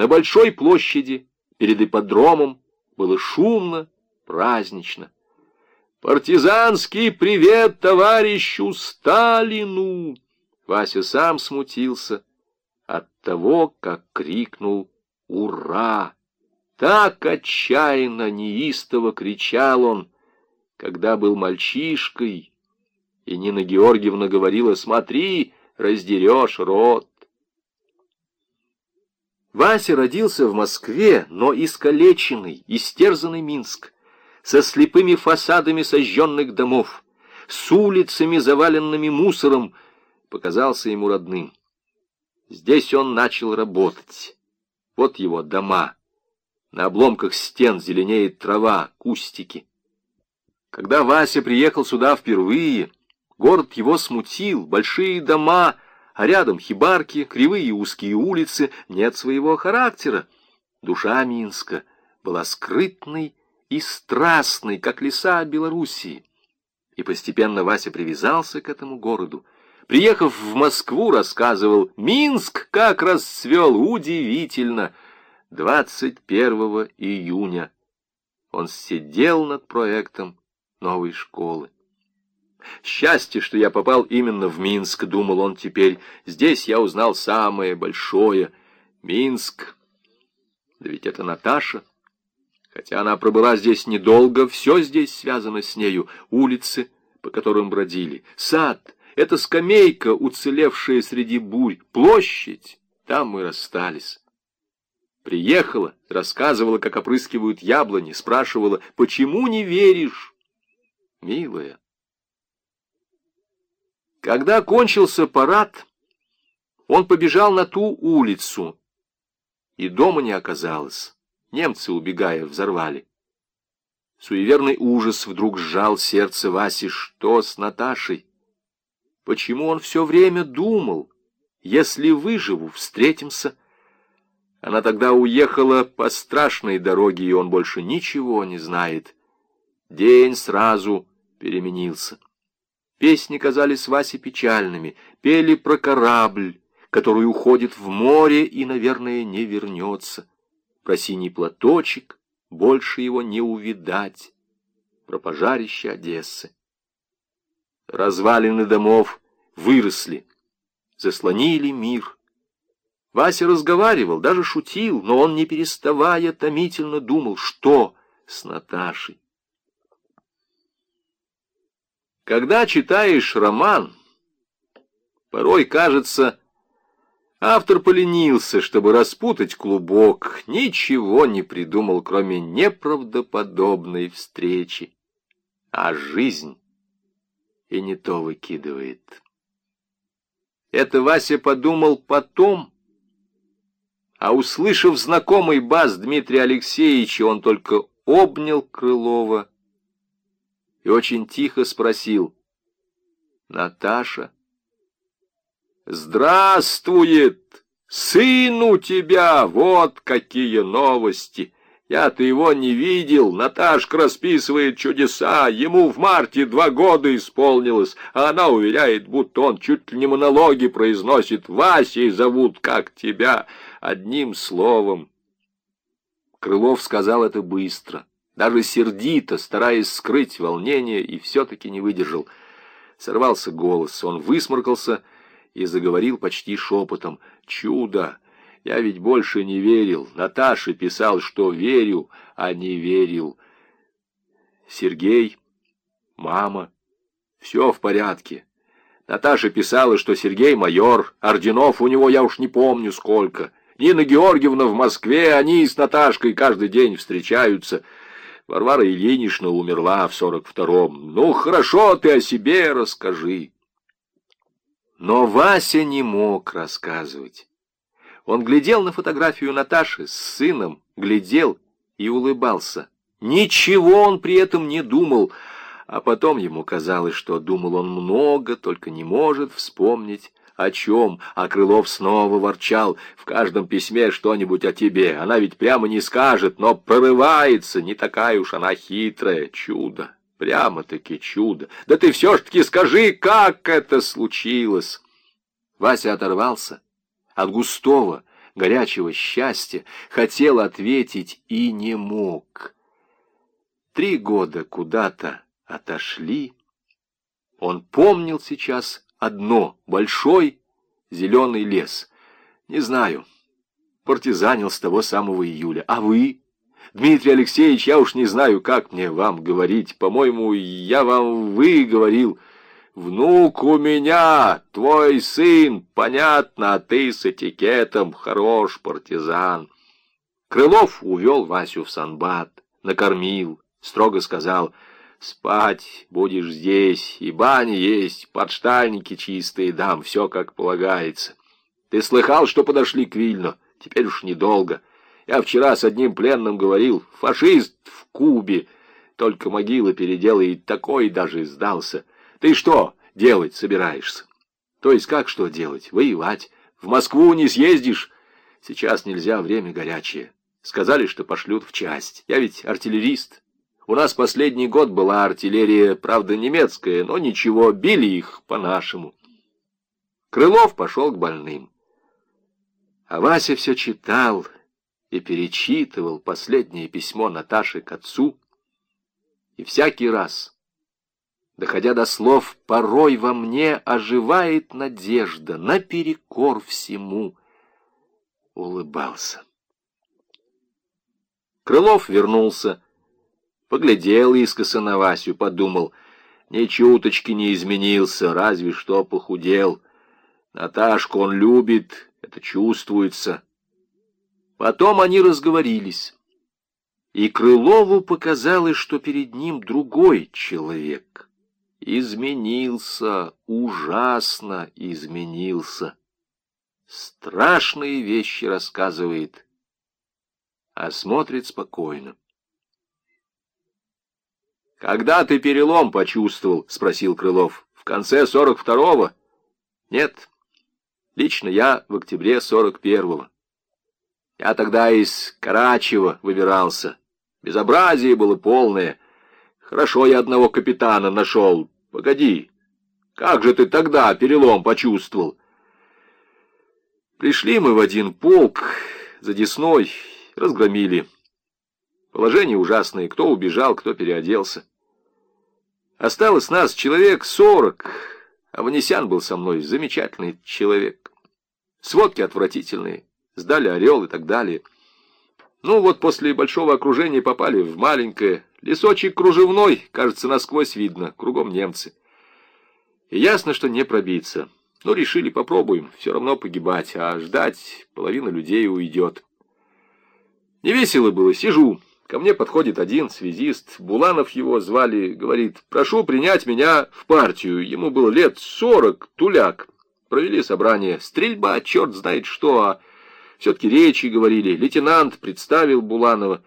На большой площади перед ипподромом было шумно, празднично. «Партизанский привет товарищу Сталину!» Вася сам смутился от того, как крикнул «Ура!». Так отчаянно, неистово кричал он, когда был мальчишкой, и Нина Георгиевна говорила «Смотри, раздерешь рот». Вася родился в Москве, но искалеченный, истерзанный Минск, со слепыми фасадами сожженных домов, с улицами, заваленными мусором, показался ему родным. Здесь он начал работать. Вот его дома. На обломках стен зеленеет трава, кустики. Когда Вася приехал сюда впервые, город его смутил, большие дома — а рядом хибарки, кривые узкие улицы, нет своего характера. Душа Минска была скрытной и страстной, как леса Белоруссии. И постепенно Вася привязался к этому городу. Приехав в Москву, рассказывал, Минск как расцвел, удивительно. 21 июня он сидел над проектом новой школы. Счастье, что я попал именно в Минск, думал он теперь. Здесь я узнал самое большое. Минск. Да ведь это Наташа. Хотя она пробыла здесь недолго, все здесь связано с нею. Улицы, по которым бродили, сад, эта скамейка, уцелевшая среди бурь, площадь. Там мы расстались. Приехала, рассказывала, как опрыскивают яблони, спрашивала, почему не веришь? Милая, когда кончился парад, он побежал на ту улицу, и дома не оказалось. Немцы, убегая, взорвали. Суеверный ужас вдруг сжал сердце Васи. Что с Наташей? Почему он все время думал? Если выживу, встретимся. Она тогда уехала по страшной дороге, и он больше ничего не знает. День сразу переменился. Песни казались Васе печальными, пели про корабль, который уходит в море и, наверное, не вернется, про синий платочек, больше его не увидать, про пожарище Одессы. Развалины домов выросли, заслонили мир. Вася разговаривал, даже шутил, но он, не переставая, томительно думал, что с Наташей. Когда читаешь роман, порой кажется, автор поленился, чтобы распутать клубок, ничего не придумал, кроме неправдоподобной встречи. А жизнь и не то выкидывает. Это Вася подумал потом, а услышав знакомый бас Дмитрия Алексеевича, он только обнял Крылова и очень тихо спросил. «Наташа?» «Здравствует! Сын у тебя! Вот какие новости!» Я-то его не видел. Наташка расписывает чудеса. Ему в марте два года исполнилось, а она уверяет, будто он чуть ли не монологи произносит. Васей зовут, как тебя, одним словом. Крылов сказал это быстро даже сердито, стараясь скрыть волнение, и все-таки не выдержал. Сорвался голос, он высморкался и заговорил почти шепотом. «Чудо! Я ведь больше не верил. Наташа писал, что верю, а не верил. Сергей, мама, все в порядке. Наташа писала, что Сергей майор, орденов у него я уж не помню сколько. Нина Георгиевна в Москве, они с Наташкой каждый день встречаются». Варвара Ильинична умерла в сорок втором. Ну, хорошо, ты о себе расскажи. Но Вася не мог рассказывать. Он глядел на фотографию Наташи с сыном, глядел и улыбался. Ничего он при этом не думал, а потом ему казалось, что думал он много, только не может вспомнить о чем? А Крылов снова ворчал. В каждом письме что-нибудь о тебе. Она ведь прямо не скажет, но прорывается. Не такая уж она хитрая. Чудо. Прямо-таки чудо. Да ты все ж таки скажи, как это случилось? Вася оторвался от густого, горячего счастья, хотел ответить и не мог. Три года куда-то отошли. Он помнил сейчас одно — большой зеленый лес. Не знаю, партизанил с того самого июля. А вы? Дмитрий Алексеевич, я уж не знаю, как мне вам говорить. По-моему, я вам «вы» говорил. Внук у меня, твой сын, понятно, а ты с этикетом хорош партизан. Крылов увел Васю в санбат, накормил, строго сказал, спать будешь здесь, и бани есть, подштальники чистые дам, все как полагается. Ты слыхал, что подошли к Вильну? Теперь уж недолго. Я вчера с одним пленным говорил, фашист в Кубе, только могила переделает, такой даже сдался. Ты что делать собираешься? То есть как что делать? Воевать. В Москву не съездишь? Сейчас нельзя, время горячее. Сказали, что пошлют в часть. Я ведь артиллерист. У нас последний год была артиллерия, правда, немецкая, но ничего, били их по-нашему. Крылов пошел к больным. А Вася все читал и перечитывал последнее письмо Наташи к отцу, и всякий раз, доходя до слов «порой во мне оживает надежда наперекор всему», улыбался. Крылов вернулся, поглядел искоса на Васю, подумал, ни чуточки не изменился, разве что похудел. Наташку он любит, это чувствуется. Потом они разговорились. И Крылову показалось, что перед ним другой человек. Изменился, ужасно изменился. Страшные вещи рассказывает, а смотрит спокойно. «Когда ты перелом почувствовал?» — спросил Крылов. «В конце сорок второго?» «Нет, Лично я в октябре 41-го. Я тогда из Карачева выбирался. Безобразие было полное. Хорошо я одного капитана нашел. Погоди, как же ты тогда перелом почувствовал? Пришли мы в один полк за Десной, разгромили. Положение ужасное, кто убежал, кто переоделся. Осталось нас человек сорок, а Ванесян был со мной замечательный человек. Сводки отвратительные, сдали орел и так далее. Ну вот после большого окружения попали в маленькое, лесочек кружевной, кажется, насквозь видно, кругом немцы. И ясно, что не пробиться. Ну, решили, попробуем, все равно погибать, а ждать половина людей уйдет. Не весело было, сижу. Ко мне подходит один связист, Буланов его звали, говорит, прошу принять меня в партию. Ему было лет сорок, туляк. Провели собрание. Стрельба, черт знает что, а все-таки речи говорили. Лейтенант представил Буланова.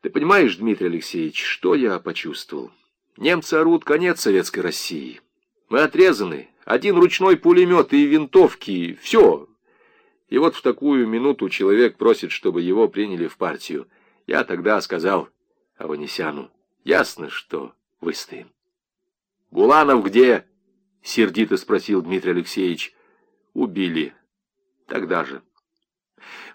Ты понимаешь, Дмитрий Алексеевич, что я почувствовал? Немцы орут конец советской России. Мы отрезаны. Один ручной пулемет и винтовки. Все. И вот в такую минуту человек просит, чтобы его приняли в партию. Я тогда сказал Аванесяну, ясно, что выстоим. «Буланов где?» — сердито спросил Дмитрий Алексеевич. «Убили. Тогда же.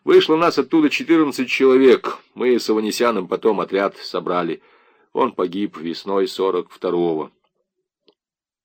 Вышло нас оттуда четырнадцать человек. Мы с Аванесяном потом отряд собрали. Он погиб весной сорок второго.